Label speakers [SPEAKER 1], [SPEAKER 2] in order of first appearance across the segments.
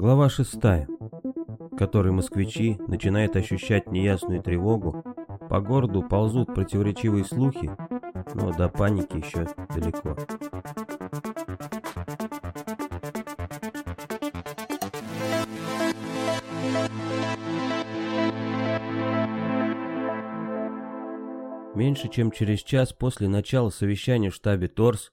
[SPEAKER 1] Глава шестая, в которой москвичи начинают ощущать неясную тревогу, по городу ползут противоречивые слухи, но до паники еще далеко. Меньше чем через час после начала совещания в штабе ТОРС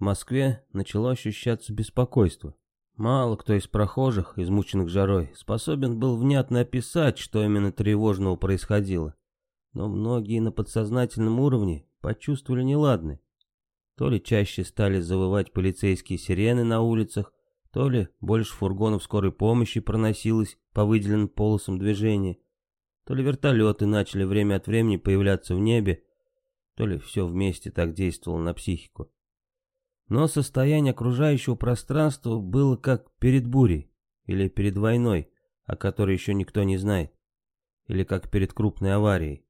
[SPEAKER 1] в Москве начало ощущаться беспокойство. Мало кто из прохожих, измученных жарой, способен был внятно описать, что именно тревожного происходило. Но многие на подсознательном уровне почувствовали неладное. То ли чаще стали завывать полицейские сирены на улицах, то ли больше фургонов скорой помощи проносилось по выделенным полосам движения, то ли вертолеты начали время от времени появляться в небе, то ли все вместе так действовало на психику. Но состояние окружающего пространства было как перед бурей или перед войной, о которой еще никто не знает, или как перед крупной аварией.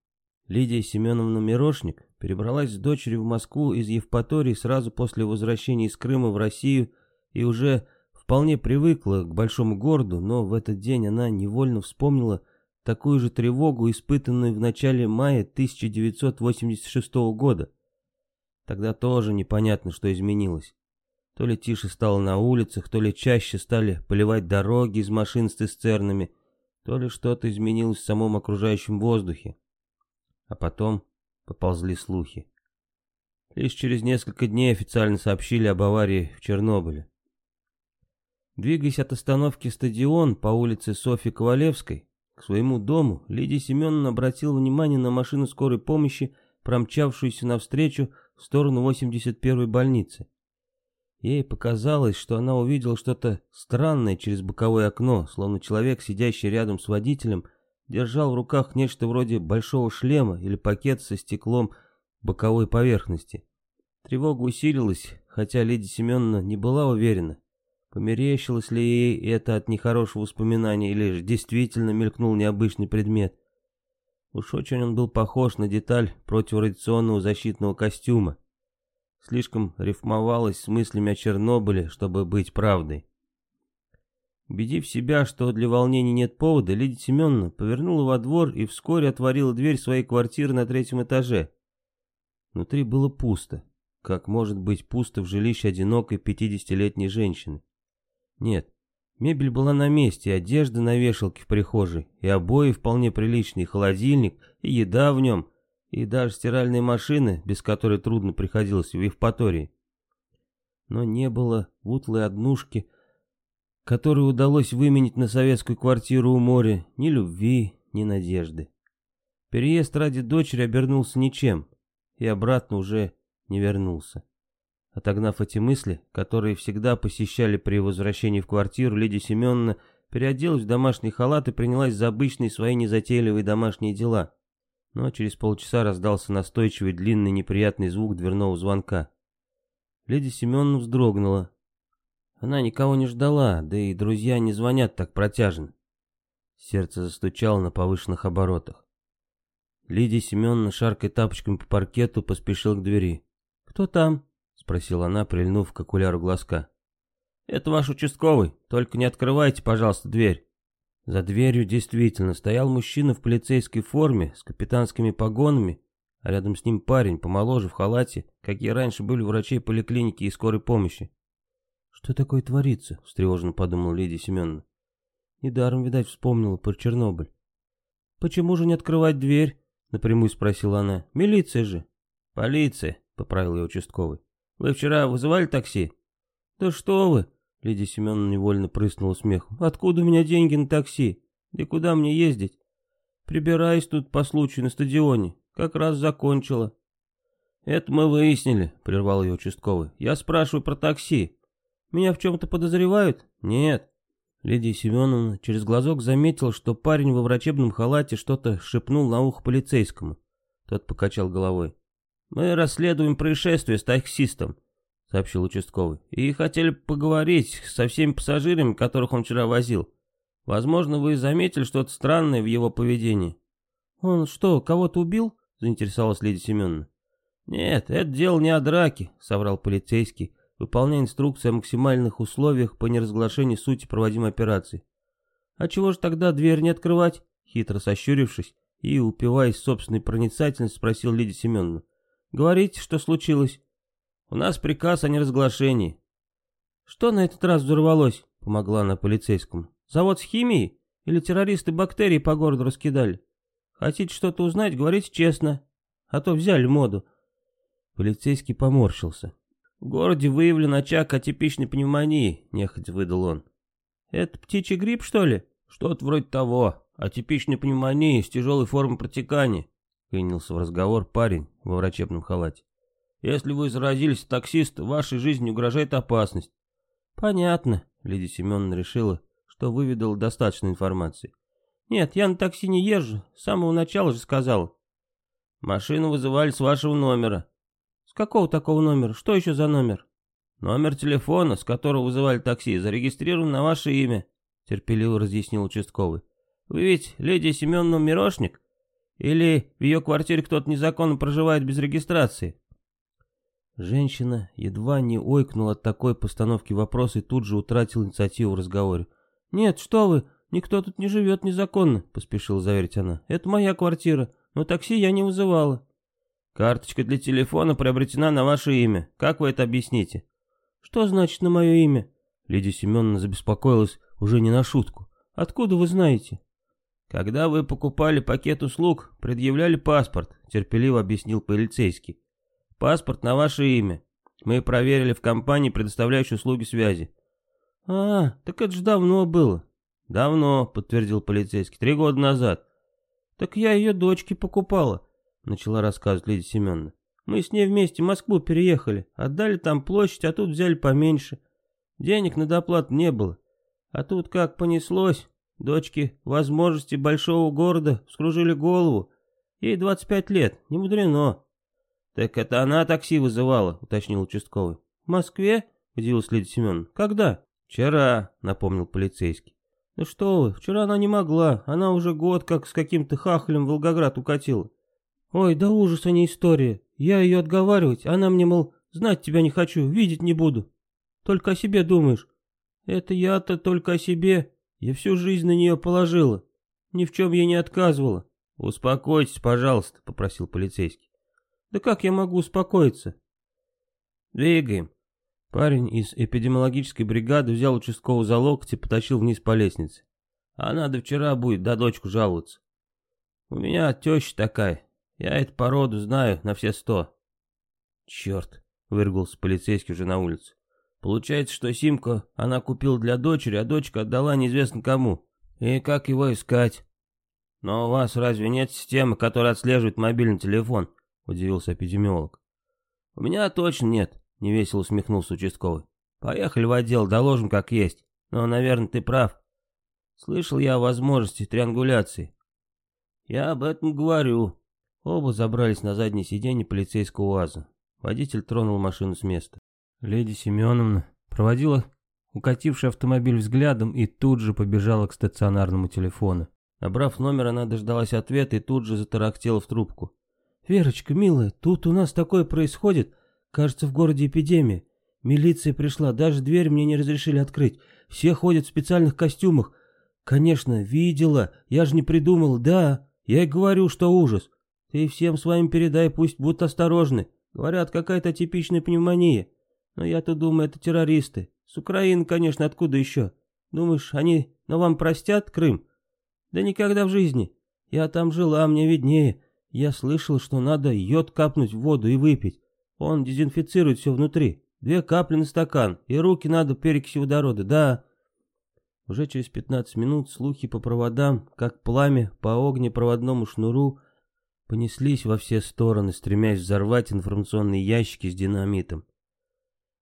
[SPEAKER 1] Лидия Семеновна Мирошник перебралась с дочерью в Москву из Евпатории сразу после возвращения из Крыма в Россию и уже вполне привыкла к большому городу, но в этот день она невольно вспомнила такую же тревогу, испытанную в начале мая 1986 года, Тогда тоже непонятно, что изменилось. То ли тише стало на улицах, то ли чаще стали поливать дороги из машин с цистернами, то ли что-то изменилось в самом окружающем воздухе. А потом поползли слухи. Лишь через несколько дней официально сообщили об аварии в Чернобыле. Двигаясь от остановки стадион по улице Софьи Ковалевской к своему дому, Лидия Семеновна обратила внимание на машину скорой помощи, промчавшуюся навстречу в сторону 81-й больницы. Ей показалось, что она увидела что-то странное через боковое окно, словно человек, сидящий рядом с водителем, держал в руках нечто вроде большого шлема или пакет со стеклом боковой поверхности. Тревога усилилась, хотя Лидия Семеновна не была уверена, померещилось ли ей это от нехорошего воспоминания или же действительно мелькнул необычный предмет. Уж очень он был похож на деталь противорадиационного защитного костюма. Слишком рифмовалось с мыслями о Чернобыле, чтобы быть правдой. Убедив себя, что для волнений нет повода, Лидия Семеновна повернула во двор и вскоре отворила дверь своей квартиры на третьем этаже. Внутри было пусто. Как может быть пусто в жилище одинокой 50-летней женщины? Нет, Мебель была на месте, одежда на вешалке в прихожей, и обои вполне приличные, холодильник, и еда в нем, и даже стиральная машина, без которой трудно приходилось в Евпатории. Но не было утлой однушки, которую удалось выменить на советскую квартиру у моря, ни любви, ни надежды. Переезд ради дочери обернулся ничем, и обратно уже не вернулся. Отогнав эти мысли, которые всегда посещали при возвращении в квартиру, Лидия Семеновна переоделась в домашний халат и принялась за обычные свои незатейливые домашние дела. Но через полчаса раздался настойчивый длинный неприятный звук дверного звонка. Лидия Семеновна вздрогнула. Она никого не ждала, да и друзья не звонят так протяжно. Сердце застучало на повышенных оборотах. Лидия Семеновна, шаркой тапочками по паркету, поспешил к двери. «Кто там?» Спросила она, прильнув к окуляру глазка. «Это ваш участковый, только не открывайте, пожалуйста, дверь». За дверью действительно стоял мужчина в полицейской форме с капитанскими погонами, а рядом с ним парень, помоложе, в халате, какие раньше были у врачей поликлиники и скорой помощи. «Что такое творится?» — встревоженно подумала Лидия Семеновна. Недаром, видать, вспомнила про Чернобыль. «Почему же не открывать дверь?» — напрямую спросила она. «Милиция же». «Полиция», — поправил ее участковый. Вы вчера вызывали такси?» «Да что вы!» — Лидия Семеновна невольно прыснула смехом. «Откуда у меня деньги на такси? Да куда мне ездить? Прибираюсь тут по случаю на стадионе. Как раз закончила». «Это мы выяснили», — прервал ее участковый. «Я спрашиваю про такси. Меня в чем-то подозревают?» «Нет». Лидия Семеновна через глазок заметила, что парень во врачебном халате что-то шепнул на ухо полицейскому. Тот покачал головой. «Мы расследуем происшествие с таксистом», — сообщил участковый. «И хотели поговорить со всеми пассажирами, которых он вчера возил. Возможно, вы заметили что-то странное в его поведении». «Он что, кого-то убил?» — заинтересовалась Лидия Семеновна. «Нет, это дело не о драке», — соврал полицейский, выполняя инструкции о максимальных условиях по неразглашению сути проводимой операции. «А чего же тогда дверь не открывать?» Хитро сощурившись и, упиваясь собственной проницательностью, спросил Лидия Семеновна. «Говорите, что случилось?» «У нас приказ о неразглашении». «Что на этот раз взорвалось?» — помогла она полицейскому. «Завод с химией? Или террористы бактерии по городу раскидали? Хотите что-то узнать, говорите честно. А то взяли моду». Полицейский поморщился. «В городе выявлен очаг атипичной пневмонии», — нехотя выдал он. «Это птичий грипп, что ли?» «Что-то вроде того. Атипичной пневмонии с тяжелой формой протекания», — принялся в разговор парень во врачебном халате. «Если вы заразились от таксиста, вашей жизни угрожает опасность». «Понятно», — Лидия Семеновна решила, что выведала достаточно информации. «Нет, я на такси не езжу, с самого начала же сказал». «Машину вызывали с вашего номера», какого такого номера? Что еще за номер? Номер телефона, с которого вызывали такси, зарегистрирован на ваше имя, терпеливо разъяснил участковый. Вы ведь леди Семеновна Мирошник? Или в ее квартире кто-то незаконно проживает без регистрации? Женщина едва не ойкнула от такой постановки вопроса и тут же утратила инициативу в разговоре. «Нет, что вы, никто тут не живет незаконно», — поспешила заверить она. «Это моя квартира, но такси я не вызывала». Карточка для телефона приобретена на ваше имя. Как вы это объясните? Что значит на мое имя? Лидия Семеновна забеспокоилась уже не на шутку. Откуда вы знаете? Когда вы покупали пакет услуг, предъявляли паспорт, терпеливо объяснил полицейский. Паспорт на ваше имя. Мы проверили в компании, предоставляющей услуги связи. А, так это же давно было. Давно, подтвердил полицейский, три года назад. Так я ее дочке покупала начала рассказывать Лидия Семеновна. Мы с ней вместе в Москву переехали, отдали там площадь, а тут взяли поменьше. Денег на доплату не было. А тут как понеслось, дочки возможности большого города вскружили голову. Ей 25 лет, не мудрено. Так это она такси вызывала, уточнил участковый. В Москве? Удивилась Лидия Семеновна. Когда? Вчера, напомнил полицейский. Ну что вы, вчера она не могла, она уже год как с каким-то хахалем в Волгоград укатила. Ой, да ужас, а не история. Я ее отговаривать, она мне, мол, знать тебя не хочу, видеть не буду. Только о себе думаешь. Это я-то только о себе. Я всю жизнь на нее положила. Ни в чем ей не отказывала. Успокойтесь, пожалуйста, попросил полицейский. Да как я могу успокоиться? Двигаем. Парень из эпидемиологической бригады взял участкового за локоть и потащил вниз по лестнице. А надо вчера будет до дочку жаловаться. У меня теща такая, я эту породу знаю на все сто. Черт, выргался полицейский уже на улице. Получается, что Симку она купила для дочери, а дочка отдала неизвестно кому. И как его искать? Но у вас разве нет системы, которая отслеживает мобильный телефон? Удивился эпидемиолог. У меня точно нет, невесело усмехнулся участковый. Поехали в отдел, доложим как есть. Но, наверное, ты прав. Слышал я о возможности триангуляции. Я об этом говорю, Оба забрались на заднее сиденье полицейского УАЗа. Водитель тронул машину с места. Леди Семеновна проводила укативший автомобиль взглядом и тут же побежала к стационарному телефону. Набрав номер, она дождалась ответа и тут же затарахтела в трубку. «Верочка, милая, тут у нас такое происходит. Кажется, в городе эпидемия. Милиция пришла, даже дверь мне не разрешили открыть. Все ходят в специальных костюмах. Конечно, видела, я же не придумал, да. Я и говорю, что ужас. Ты всем своим передай, пусть будут осторожны. Говорят, какая-то типичная пневмония. Но я-то думаю, это террористы. С Украины, конечно, откуда еще? Думаешь, они на вам простят Крым? Да никогда в жизни. Я там жила, мне виднее. Я слышал, что надо йод капнуть в воду и выпить. Он дезинфицирует все внутри. Две капли на стакан, и руки надо перекиси водорода, да. Уже через 15 минут слухи по проводам, как пламя по огнепроводному шнуру, понеслись во все стороны, стремясь взорвать информационные ящики с динамитом.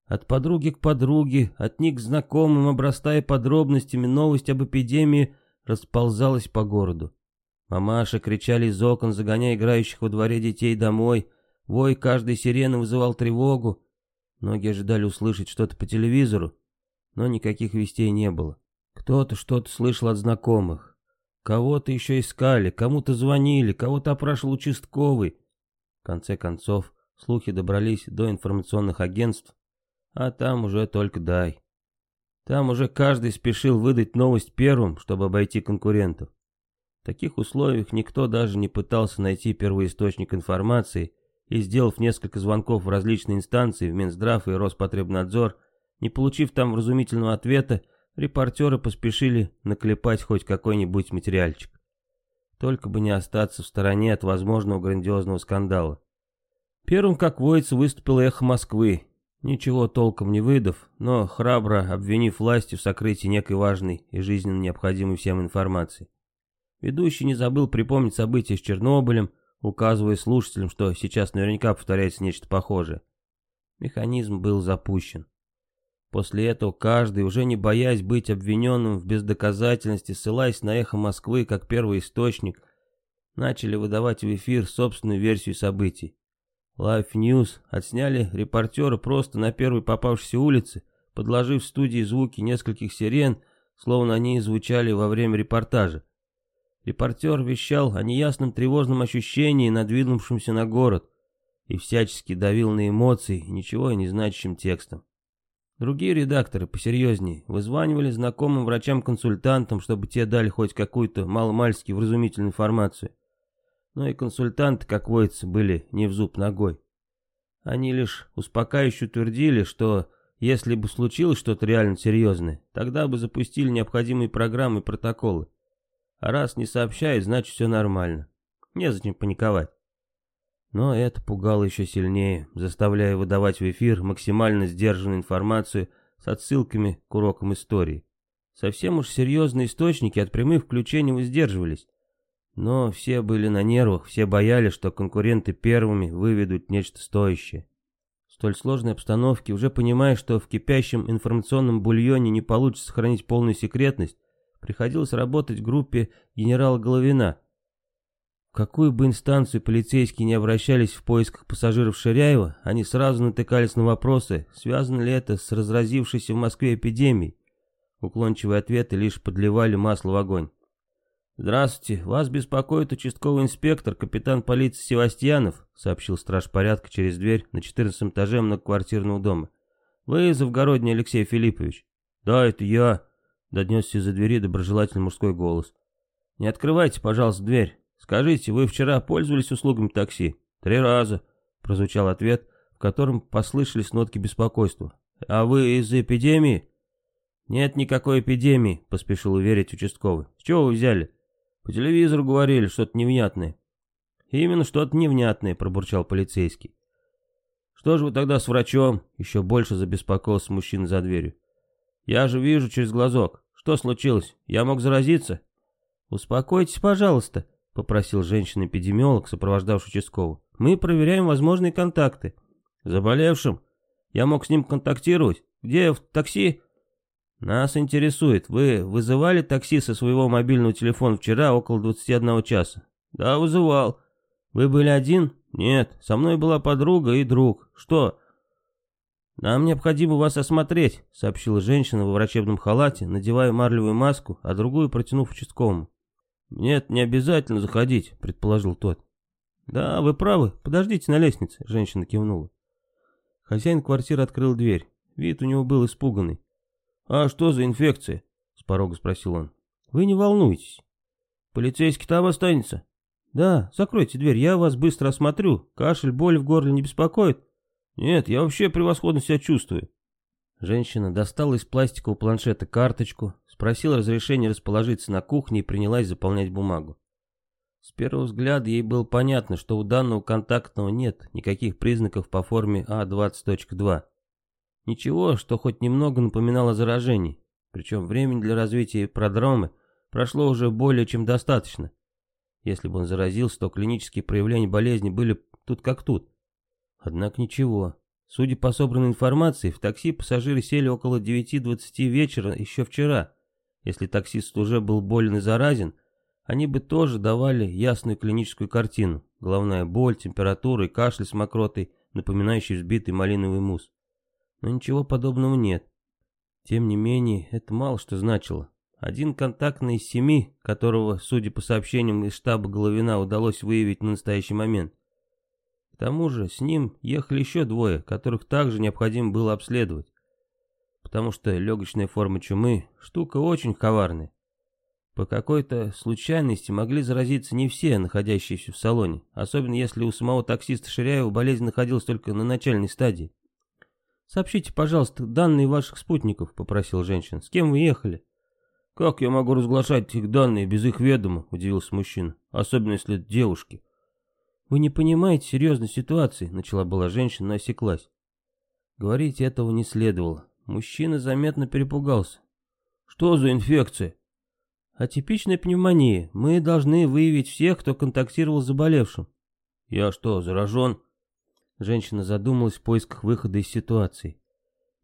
[SPEAKER 1] От подруги к подруге, от них к знакомым, обрастая подробностями, новость об эпидемии расползалась по городу. Мамаши кричали из окон, загоняя играющих во дворе детей домой. Вой каждой сирены вызывал тревогу. Многие ожидали услышать что-то по телевизору, но никаких вестей не было. Кто-то что-то слышал от знакомых. Кого-то еще искали, кому-то звонили, кого-то опрашивал участковый. В конце концов, слухи добрались до информационных агентств, А там уже только дай. Там уже каждый спешил выдать новость первым, чтобы обойти конкурентов. В таких условиях никто даже не пытался найти первоисточник информации и, сделав несколько звонков в различные инстанции, в Минздрав и Роспотребнадзор, не получив там вразумительного ответа, репортеры поспешили наклепать хоть какой-нибудь материальчик. Только бы не остаться в стороне от возможного грандиозного скандала. Первым, как водится, выступил эхо Москвы, ничего толком не выдав, но храбро обвинив власти в сокрытии некой важной и жизненно необходимой всем информации. Ведущий не забыл припомнить события с Чернобылем, указывая слушателям, что сейчас наверняка повторяется нечто похожее. Механизм был запущен. После этого каждый, уже не боясь быть обвиненным в бездоказательности, ссылаясь на эхо Москвы как первый источник, начали выдавать в эфир собственную версию событий. Live News отсняли репортеры просто на первой попавшейся улице, подложив в студии звуки нескольких сирен, словно они звучали во время репортажа. Репортер вещал о неясном тревожном ощущении, надвинувшемся на город, и всячески давил на эмоции, ничего не значащим текстом. Другие редакторы, посерьезнее, вызванивали знакомым врачам-консультантам, чтобы те дали хоть какую-то маломальски вразумительную информацию. Но и консультанты, как водится, были не в зуб ногой. Они лишь успокаивающе утвердили, что если бы случилось что-то реально серьезное, тогда бы запустили необходимые программы и протоколы. А раз не сообщают, значит все нормально. Незачем паниковать. Но это пугало еще сильнее, заставляя выдавать в эфир максимально сдержанную информацию с отсылками к урокам истории. Совсем уж серьезные источники от прямых включений воздерживались. Но все были на нервах, все боялись, что конкуренты первыми выведут нечто стоящее. В столь сложной обстановке, уже понимая, что в кипящем информационном бульоне не получится сохранить полную секретность, приходилось работать в группе генерала Головина, какую бы инстанцию полицейские не обращались в поисках пассажиров Ширяева, они сразу натыкались на вопросы, связано ли это с разразившейся в Москве эпидемией. Уклончивые ответы лишь подливали масло в огонь. «Здравствуйте, вас беспокоит участковый инспектор, капитан полиции Севастьянов», сообщил страж порядка через дверь на 14 этаже многоквартирного дома. «Вы Завгородний Алексей Филиппович?» «Да, это я», донесся из-за двери доброжелательный мужской голос. «Не открывайте, пожалуйста, дверь. «Скажите, вы вчера пользовались услугами такси?» «Три раза», — прозвучал ответ, в котором послышались нотки беспокойства. «А вы из-за эпидемии?» «Нет никакой эпидемии», — поспешил уверить участковый. «С чего вы взяли?» «По телевизору говорили что-то невнятное». «Именно что-то невнятное», — пробурчал полицейский. «Что же вы тогда с врачом?» — еще больше забеспокоился мужчина за дверью. «Я же вижу через глазок. Что случилось? Я мог заразиться?» «Успокойтесь, пожалуйста», — попросил женщина-эпидемиолог, сопровождавший участкового. «Мы проверяем возможные контакты». «Заболевшим? Я мог с ним контактировать? Где, в такси?» «Нас интересует, вы вызывали такси со своего мобильного телефона вчера около 21 часа?» «Да, вызывал». «Вы были один?» «Нет, со мной была подруга и друг. Что?» «Нам необходимо вас осмотреть», — сообщила женщина во врачебном халате, надевая марлевую маску, а другую протянув участковому. «Нет, не обязательно заходить», — предположил тот. «Да, вы правы, подождите на лестнице», — женщина кивнула. Хозяин квартиры открыл дверь. Вид у него был испуганный. «А что за инфекция?» — с порога спросил он. «Вы не волнуйтесь. Полицейский там останется?» «Да, закройте дверь, я вас быстро осмотрю. Кашель, боль в горле не беспокоит?» «Нет, я вообще превосходно себя чувствую». Женщина достала из пластикового планшета карточку, спросила разрешения расположиться на кухне и принялась заполнять бумагу. С первого взгляда ей было понятно, что у данного контактного нет никаких признаков по форме А20.2. Ничего, что хоть немного напоминало о заражении, причем времени для развития продромы прошло уже более чем достаточно. Если бы он заразился, то клинические проявления болезни были тут как тут. Однако ничего. Судя по собранной информации, в такси пассажиры сели около 9.20 вечера еще вчера. Если таксист уже был болен и заразен, они бы тоже давали ясную клиническую картину. Головная боль, температура и кашель с мокротой, напоминающий взбитый малиновый мусс. Но ничего подобного нет. Тем не менее, это мало что значило. Один контактный из семи, которого, судя по сообщениям из штаба Головина, удалось выявить на настоящий момент. К тому же с ним ехали еще двое, которых также необходимо было обследовать. Потому что легочная форма чумы – штука очень коварная. По какой-то случайности могли заразиться не все, находящиеся в салоне, особенно если у самого таксиста Ширяева болезнь находилась только на начальной стадии. «Сообщите, пожалуйста, данные ваших спутников», — попросил женщина. «С кем вы ехали?»
[SPEAKER 2] «Как я могу разглашать их данные без их ведома?» — удивился мужчина. «Особенно если это девушки».
[SPEAKER 1] «Вы не понимаете серьезной ситуации», — начала была женщина, но осеклась. Говорить этого не следовало. Мужчина заметно перепугался.
[SPEAKER 2] «Что за инфекция?»
[SPEAKER 1] «Атипичная пневмония. Мы должны выявить всех, кто контактировал с заболевшим».
[SPEAKER 2] «Я что, заражен?»
[SPEAKER 1] Женщина задумалась в поисках выхода из ситуации.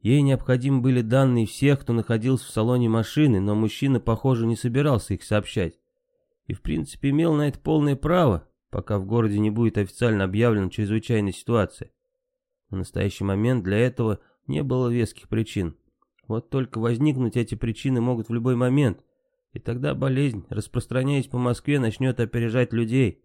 [SPEAKER 1] Ей необходимы были данные всех, кто находился в салоне машины, но мужчина, похоже, не собирался их сообщать. И в принципе имел на это полное право, пока в городе не будет официально объявлена чрезвычайная ситуация. В настоящий момент для этого не было веских причин. Вот только возникнуть эти причины могут в любой момент, и тогда болезнь, распространяясь по Москве, начнет опережать людей.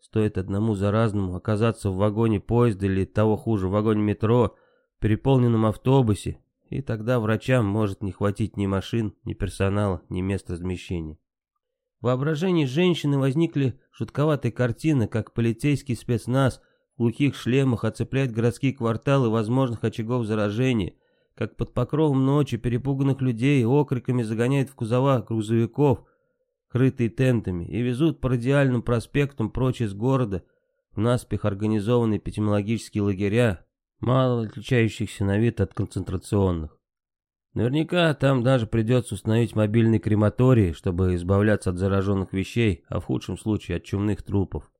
[SPEAKER 1] Стоит одному заразному оказаться в вагоне поезда или того хуже, в вагоне метро, переполненном автобусе, и тогда врачам может не хватить ни машин, ни персонала, ни мест размещения. В воображении женщины возникли шутковатые картины, как полицейский спецназ в глухих шлемах оцепляет городские кварталы возможных очагов заражения, как под покровом ночи перепуганных людей окриками загоняют в кузова грузовиков, крытые тентами, и везут по радиальным проспектам прочь из города в наспех организованные эпидемиологические лагеря, мало отличающихся на вид от концентрационных. Наверняка там даже придется установить мобильный крематорий, чтобы избавляться от зараженных вещей, а в худшем случае от чумных трупов.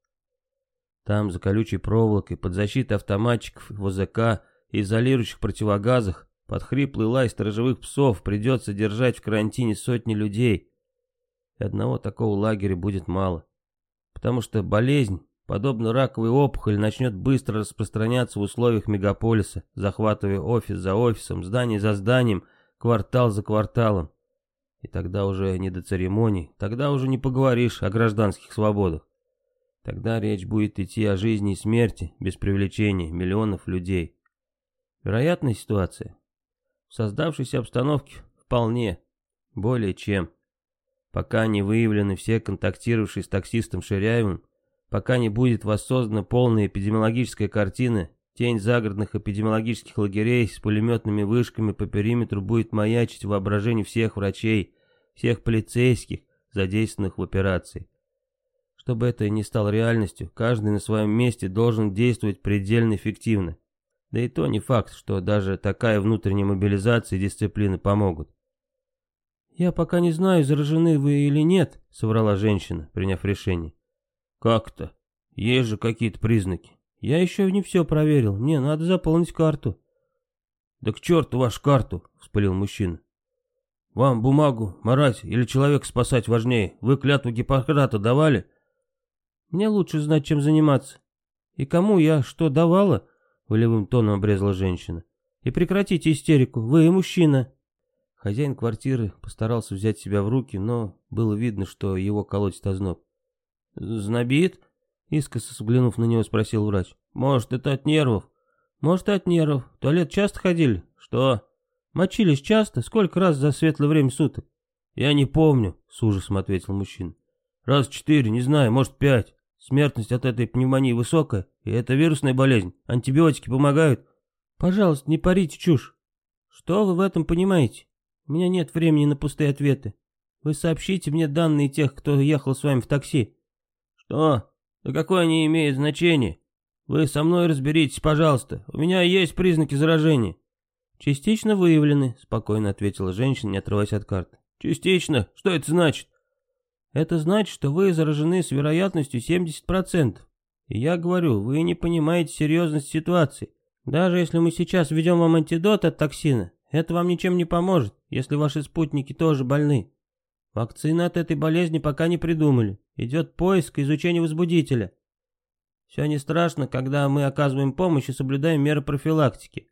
[SPEAKER 1] Там, за колючей проволокой, под защитой автоматчиков, ВЗК и изолирующих противогазах, под хриплый лай сторожевых псов придется держать в карантине сотни людей, и одного такого лагеря будет мало. Потому что болезнь, подобно раковой опухоли, начнет быстро распространяться в условиях мегаполиса, захватывая офис за офисом, здание за зданием, квартал за кварталом. И тогда уже не до церемоний, тогда уже не поговоришь о гражданских свободах. Тогда речь будет идти о жизни и смерти, без привлечения миллионов людей. Вероятная ситуация? В создавшейся обстановке вполне, более чем. Пока не выявлены все контактировавшие с таксистом Ширяевым, пока не будет воссоздана полная эпидемиологическая картина, тень загородных эпидемиологических лагерей с пулеметными вышками по периметру будет маячить в воображении всех врачей, всех полицейских, задействованных в операции. Чтобы это не стало реальностью, каждый на своем месте должен действовать предельно эффективно. Да и то не факт, что даже такая внутренняя мобилизация и дисциплина помогут. «Я пока не знаю, заражены вы или нет», — соврала женщина, приняв решение.
[SPEAKER 2] «Как-то? Есть же какие-то признаки».
[SPEAKER 1] «Я еще не все проверил. Мне надо заполнить карту».
[SPEAKER 2] «Да к черту вашу карту», — вспылил мужчина. «Вам бумагу марать или человека спасать важнее. Вы клятву Гиппократа давали?»
[SPEAKER 1] «Мне лучше знать, чем заниматься. И кому я что давала?» — волевым тоном обрезала женщина. «И прекратите истерику. Вы мужчина». Хозяин квартиры постарался взять себя в руки, но было видно, что его колотит озноб.
[SPEAKER 2] «Знобит?»
[SPEAKER 1] — искоса взглянув на него, спросил врач.
[SPEAKER 2] «Может, это от нервов?»
[SPEAKER 1] «Может, от нервов. В туалет часто ходили?»
[SPEAKER 2] «Что?»
[SPEAKER 1] «Мочились часто? Сколько раз за светлое время суток?»
[SPEAKER 2] «Я не помню», — с ужасом ответил мужчина. «Раз четыре, не знаю, может, пять. Смертность от этой пневмонии высокая, и это вирусная болезнь. Антибиотики помогают?»
[SPEAKER 1] «Пожалуйста, не парите чушь. Что вы в этом понимаете?» У меня нет времени на пустые ответы. Вы сообщите мне данные тех, кто ехал с вами в такси.
[SPEAKER 2] Что? Да какое они имеют значение? Вы со мной разберитесь, пожалуйста. У меня есть признаки заражения.
[SPEAKER 1] Частично выявлены, спокойно ответила женщина, не отрываясь от карты.
[SPEAKER 2] Частично? Что это значит?
[SPEAKER 1] Это значит, что вы заражены с вероятностью 70%. И я говорю, вы не понимаете серьезность ситуации. Даже если мы сейчас введем вам антидот от токсина, это вам ничем не поможет, если ваши спутники тоже больны. Вакцины от этой болезни пока не придумали. Идет поиск и изучение возбудителя. Все не страшно, когда мы оказываем помощь и соблюдаем меры профилактики.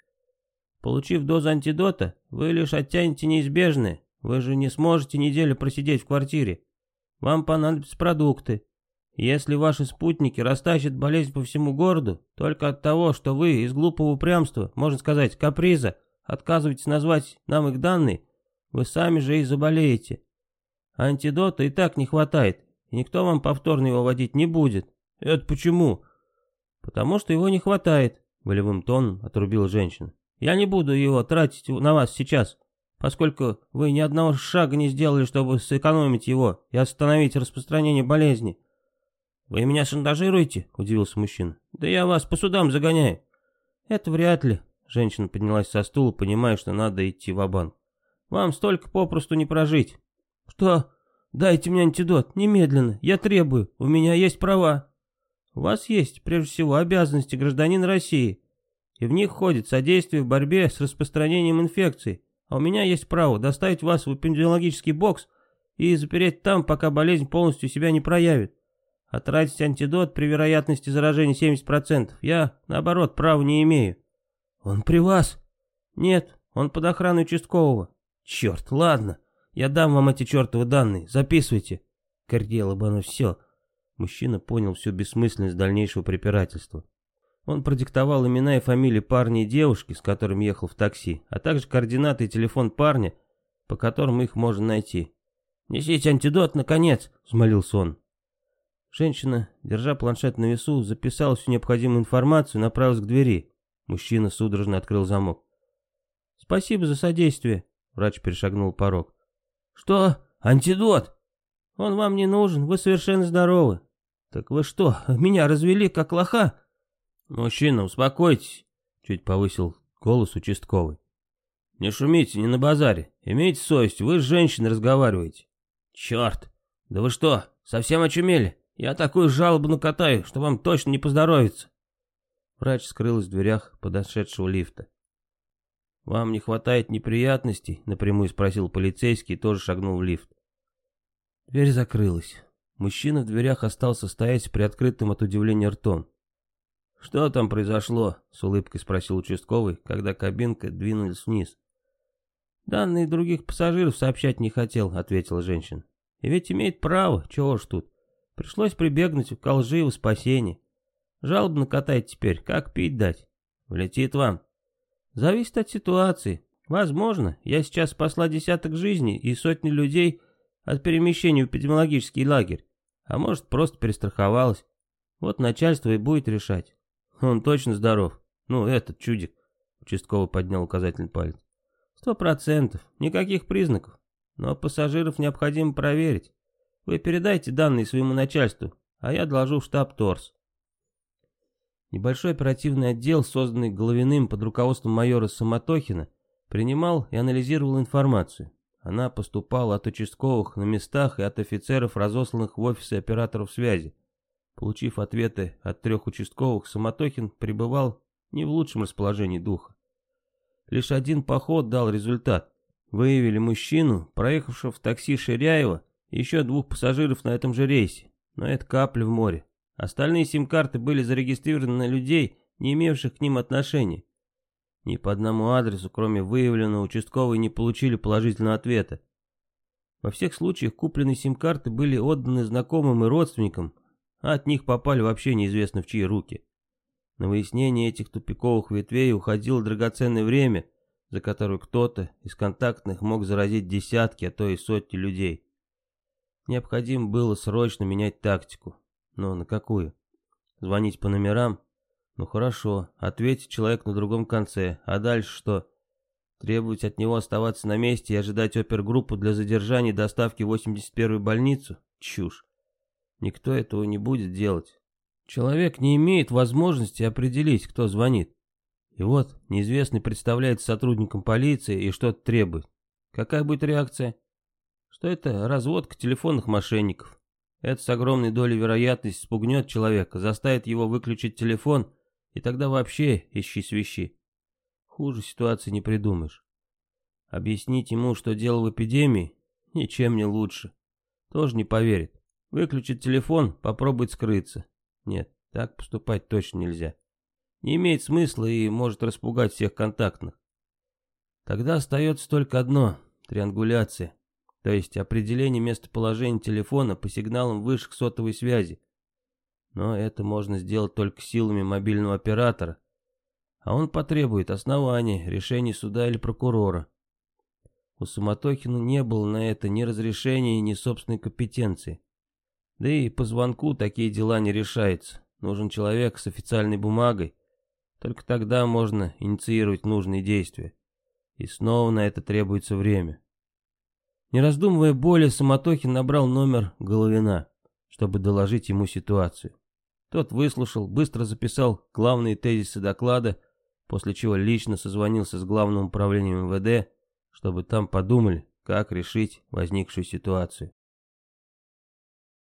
[SPEAKER 1] Получив дозу антидота, вы лишь оттянете неизбежное. Вы же не сможете неделю просидеть в квартире. Вам понадобятся продукты.
[SPEAKER 2] Если ваши спутники растащат болезнь по всему городу, только от того, что вы из глупого упрямства, можно сказать, каприза, отказываетесь назвать нам их данные, вы сами же и заболеете. Антидота и так не хватает, и никто вам повторно его вводить не будет. Это почему? Потому что его не хватает, волевым тоном отрубила женщина. Я не буду его тратить на вас сейчас, поскольку вы ни одного шага не сделали, чтобы сэкономить его и остановить распространение болезни. «Вы меня шантажируете?» – удивился мужчина. «Да я вас по судам загоняю». «Это вряд ли», – женщина поднялась со стула, понимая, что надо идти в банк «Вам столько попросту не прожить». «Что? Дайте мне антидот, немедленно, я требую, у меня есть права». «У вас есть, прежде всего, обязанности гражданина России, и в них входит содействие в борьбе с распространением инфекции, а у меня есть право доставить вас в эпидемиологический бокс и запереть там, пока болезнь полностью себя не проявит. А тратить антидот при вероятности заражения 70%. Я, наоборот, права не имею. Он при вас? Нет, он под охраной участкового. Черт, ладно. Я дам вам эти чертовы данные. Записывайте. Кордело бы оно все. Мужчина понял всю бессмысленность дальнейшего препирательства. Он продиктовал имена и фамилии парня и девушки, с которым ехал в такси, а также координаты и телефон парня, по которым их можно найти. «Несите антидот, наконец!» — взмолился он. Женщина, держа планшет на весу, записала всю необходимую информацию и направилась к двери. Мужчина судорожно открыл замок. «Спасибо за содействие», — врач перешагнул порог. «Что? Антидот? Он вам не нужен, вы совершенно здоровы». «Так вы что, меня развели как лоха?» «Мужчина, успокойтесь», — чуть повысил голос участковый. «Не шумите, не на базаре. Имейте совесть, вы с женщиной разговариваете». «Черт! Да вы что, совсем очумели? Я такую жалобу накатаю, что вам точно не поздоровится. Врач скрылась в дверях подошедшего лифта. «Вам не хватает неприятностей?» — напрямую спросил полицейский и тоже шагнул в лифт. Дверь закрылась. Мужчина в дверях остался стоять приоткрытым от удивления ртом. «Что там произошло?» — с улыбкой спросил участковый, когда кабинка двинулась вниз. «Данные других пассажиров сообщать не хотел», — ответила женщина. «И ведь имеет право, чего ж тут. Пришлось прибегнуть к лжи и спасение. Жалобно катать теперь, как пить дать? Влетит вам. Зависит от ситуации. Возможно, я сейчас спасла десяток жизней и сотни людей от перемещения в эпидемиологический лагерь. А может, просто перестраховалась. Вот начальство и будет решать. Он точно здоров. Ну, этот чудик. Участковый поднял указательный палец. Сто процентов. Никаких признаков. Но пассажиров необходимо проверить. Вы передайте данные своему начальству, а я доложу в штаб ТОРС. Небольшой оперативный отдел, созданный Головиным под руководством майора Самотохина, принимал и анализировал информацию. Она поступала от участковых на местах и от офицеров, разосланных в офисы операторов связи. Получив ответы от трех участковых, Самотохин пребывал не в лучшем расположении духа. Лишь один поход дал результат. Выявили мужчину, проехавшего в такси Ширяева, еще двух пассажиров на этом же рейсе, но это капля в море. Остальные сим-карты были зарегистрированы на людей, не имевших к ним отношения. Ни по одному адресу, кроме выявленного, участковые не получили положительного ответа. Во всех случаях купленные сим-карты были отданы знакомым и родственникам, а от них попали вообще неизвестно в чьи руки. На выяснение этих тупиковых ветвей уходило драгоценное время, за которое кто-то из контактных мог заразить десятки, а то и сотни людей. Необходимо было срочно менять тактику. Но на какую? Звонить по номерам? Ну хорошо, ответить человек на другом конце. А дальше что? Требовать от него оставаться на месте и ожидать опергруппу для задержания и доставки в 81-ю больницу? Чушь. Никто этого не будет делать. Человек не имеет возможности определить, кто звонит. И вот неизвестный представляет сотрудником полиции и что-то требует. Какая будет реакция? что это разводка телефонных мошенников. Это с огромной долей вероятности спугнет человека, заставит его выключить телефон, и тогда вообще ищи свищи. Хуже ситуации не придумаешь. Объяснить ему, что дело в эпидемии, ничем не лучше. Тоже не поверит. Выключит телефон, попробует скрыться. Нет, так поступать точно нельзя. Не имеет смысла и может распугать всех контактных. Тогда остается только одно — триангуляция то есть определение местоположения телефона по сигналам вышек сотовой связи.
[SPEAKER 1] но это можно сделать только силами мобильного оператора, а он потребует оснований, решений суда или прокурора. У Самотохина не было на это ни разрешения, ни собственной компетенции. Да и по звонку такие дела не решаются. Нужен человек с официальной бумагой. Только тогда можно инициировать нужные действия. И снова на это требуется время. Не раздумывая более, Самотохин набрал номер Головина, чтобы доложить ему ситуацию. Тот выслушал, быстро записал главные тезисы доклада, после чего лично созвонился с главным управлением МВД, чтобы там подумали, как решить возникшую ситуацию.